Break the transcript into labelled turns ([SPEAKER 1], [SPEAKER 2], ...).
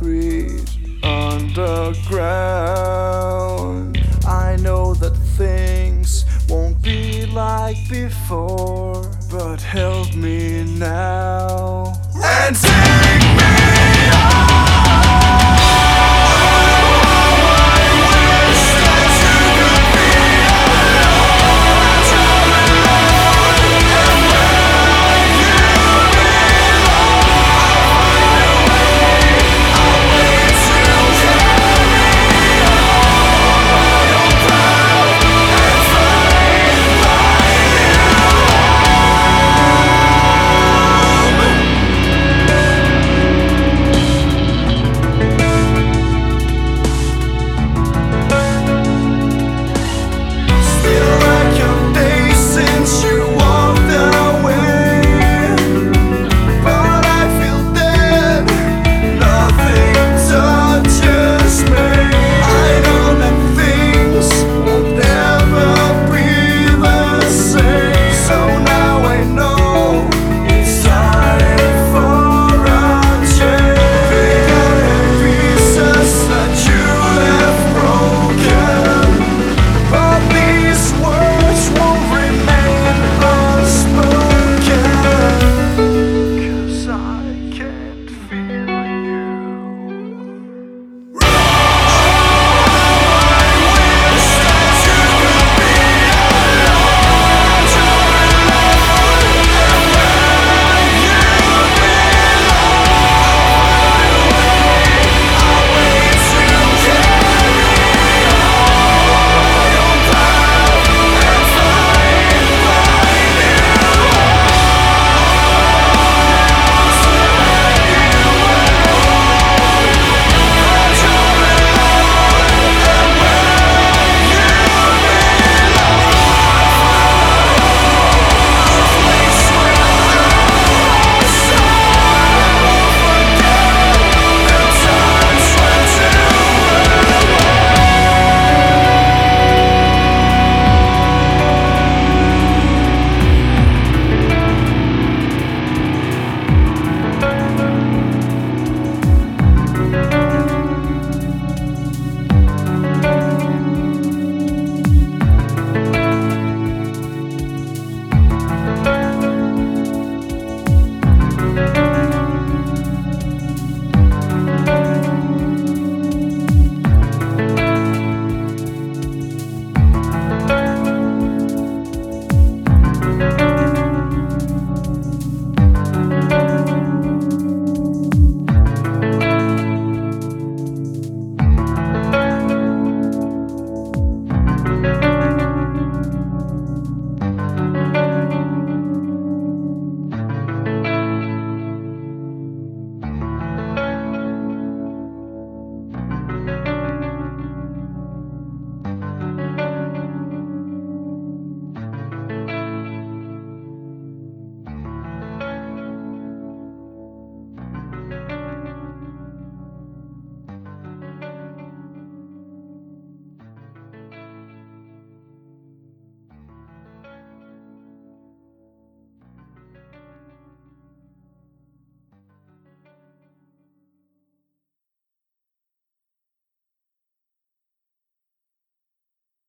[SPEAKER 1] buried underground. I know that things won't be like before, but help me now and take